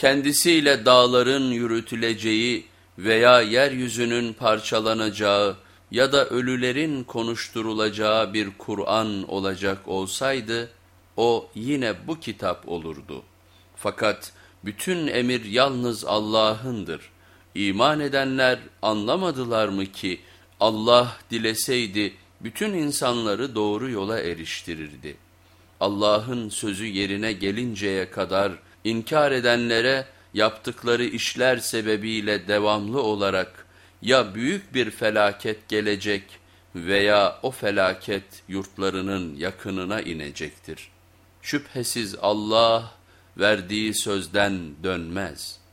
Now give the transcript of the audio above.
kendisiyle dağların yürütüleceği veya yeryüzünün parçalanacağı ya da ölülerin konuşturulacağı bir Kur'an olacak olsaydı, o yine bu kitap olurdu. Fakat bütün emir yalnız Allah'ındır. İman edenler anlamadılar mı ki Allah dileseydi bütün insanları doğru yola eriştirirdi. Allah'ın sözü yerine gelinceye kadar inkar edenlere yaptıkları işler sebebiyle devamlı olarak ya büyük bir felaket gelecek veya o felaket yurtlarının yakınına inecektir. Şüphesiz Allah verdiği sözden dönmez.''